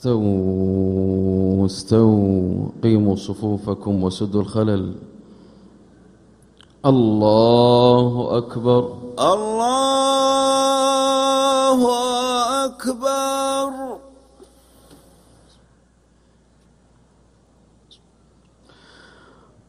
استووا استووا قيموا صفوفكم وسدوا الخلل. الله أكبر. الله أكبر.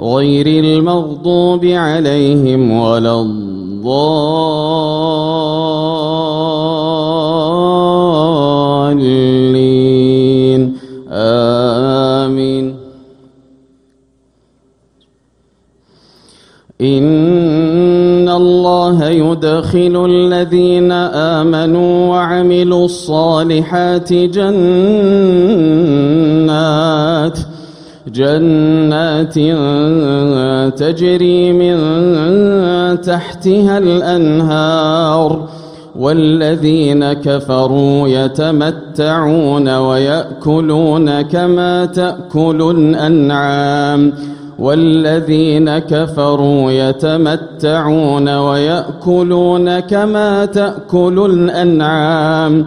غير المغضوب عليهم ولا الضالين. آمين. إن الله يدخل الذين آمنوا وعملوا الصالحات جنات جنات تجري من تحتها الأنهار والذين كفروا يتمتعون ويأكلون كما تأكل الأنعام والذين كفروا يتمتعون ويأكلون كما تأكل الأنعام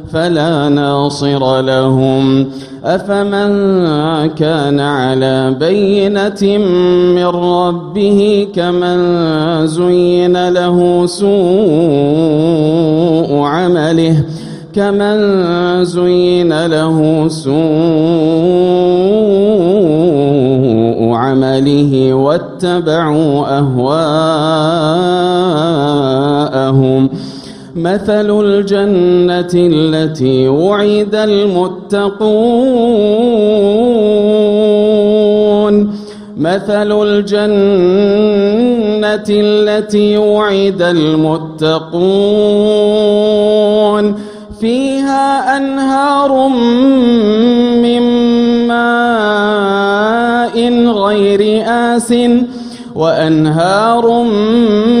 فلا ناصر لهم. أفمن كان على بينة من ربه كمن زين له سوء عمله كمن زين له سوء عمله واتبعوا أهواءهم. مثل الجنة التي وعد المتقون. مثل الجنة التي وعد المتقون. فيها أنهار من ماء غير آسٍ وأنهار من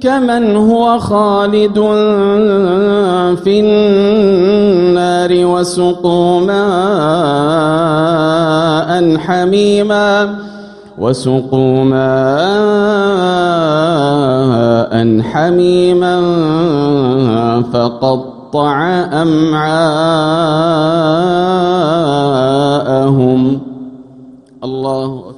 كمن هو خالد في النار وسقوا ماء حميما وسقوا ماء حميما فقطع أمعاءهم الله أكبر.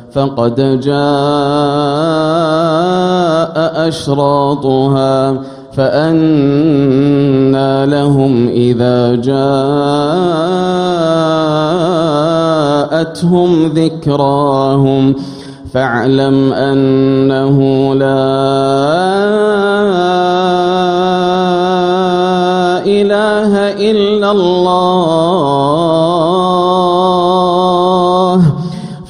فقد جاء أشراطها فأنى لهم إذا جاءتهم ذكراهم. فاعلم أنه لا إله إلا الله.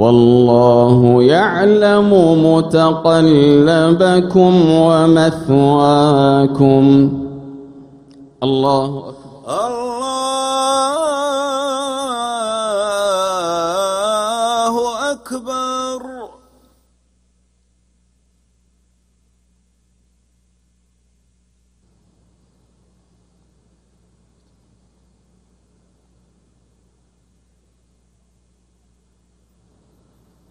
والله يعلم متقلبكم ومثواكم. الله أكبر. الله